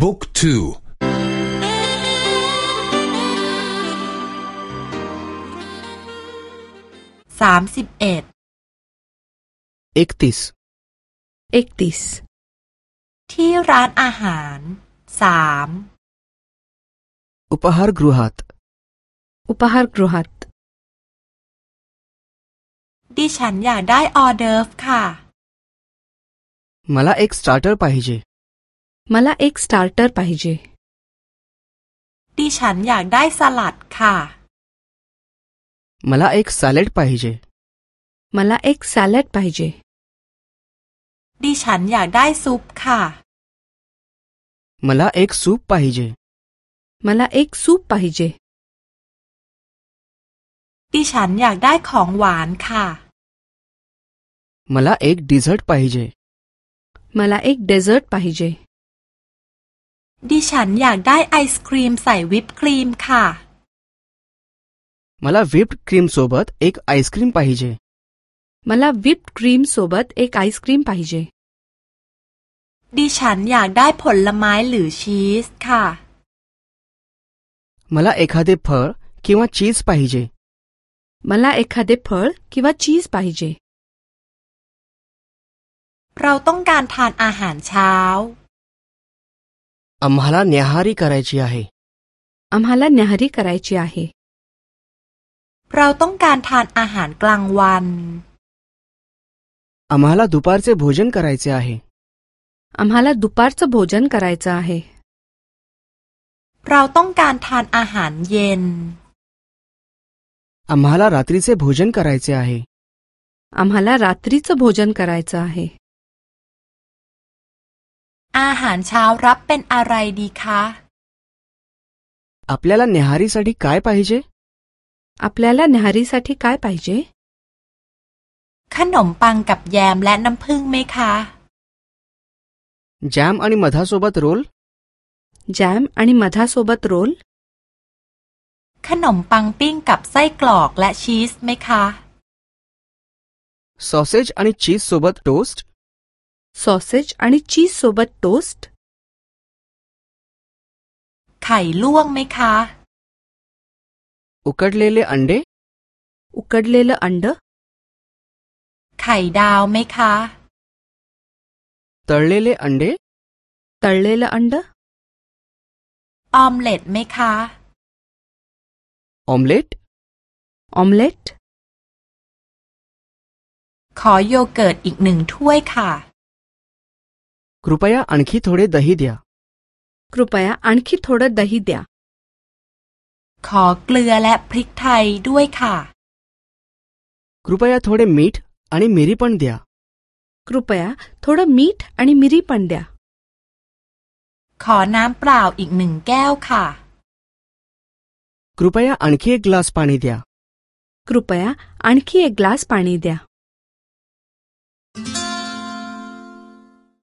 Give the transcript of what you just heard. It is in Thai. บุ๊กทู สามสิบเอ็ด เอกติสเอกติสที่ร้านอาหาร สามอุปหารกรุหัต อุปหารกรุหัต ดิฉันอยากได้ ออเดอร์ฟ ค่ะ มาลาเอกสตาร์เตอร์ไปเจ मला एक स्टार्टर पाहिजे ดิฉันอยากได้สลัดค่ะ मला एक सॅलड पाहिजे मला एक सॅलड पाहिजे ดิฉันอยากได้ซุปค่ะ मला एक सूप पाहिजे मला एक सूप पाहिजे ดิฉันอยากได้ของหวานค่ะ मला एक डिझर्ट पाहिजे मला एक डेझर्ट पाहिजे ดิฉันอยากได้ไอศครีมใส่วิปครีมค่ะมาลาวิปครีมโซบัตเอกไอศครีมไปจมาลาวิปครีมโซบัตเอกไอศครีมไปจดิฉันอยากได้ผลไม้หรือชีสค่ะมาลาเอกาเดฟเพอร์คีว่าชีสไปจมาลาเอกาเดฟเพอร์คีว่าชีสไปจเราต้องการทานอาหารเช้า आम्हाला न्याहारी करायची आहे आम्हाला न्याहारी करायची आहे อามาลาเนฮาริกะไรจิอาเฮเราต้องการทานอาหารกลางวัน आम्हाला दुपारचे भोजन करायचे आहे आम्हाला दुपारचं भोजन करायचं आहे เราต้องการทานอาหารเย็น आम्हाला रात्रीचे भोजन करायचे आहे आम्हाला रात्रीचं भोजन करायचं आहे อาหารเช้ารับเป็นอะไรดีคะอพยลาเนฮาริสัตย์ที่กายไปเจอพยลาเนฮาริสัตย์ที่กายไปเจขนมปังกับแยมและน้ำผึ้งไหมคะแยมอันนี้มัธยสบัตโรลแยมอันนี้มัธยสบัตโรล ขนมปังปิ้งกับไส้กรอกและชีสไหมคะซอสเซจอันนี้ชีสสบัตโทสต์ सॉसेज आणि चीज सोबत टोस्ट ไข่ลวกไหมคะ उकडलेले अंडे उ क ड ल े ल ั अंड ไข่ดาวไหมคะ त ั ल े ल े अंडे त ด ल े ल เ अंड ออมเล็ตไหมคะ ऑमलेट ऑमलेट ขอโยเกิร์ตอีกหนึ่งถ้วยค่ะ कृपया आणखी थोडे दही द्या कृपया आणखी थोडं दही द्या खा क्लॅल फ्री ठाय टू ए खा कृपया थोडे मीठ आणि मिरी पण द्या कृपया थोडं मीठ आणि मिरी पण द्या खा ना प्राव इग्निंग कॅव खा कृपया आणखी एक ग्लास पाणी द्या कृपया आणखी एक ग्लास पाणी द्या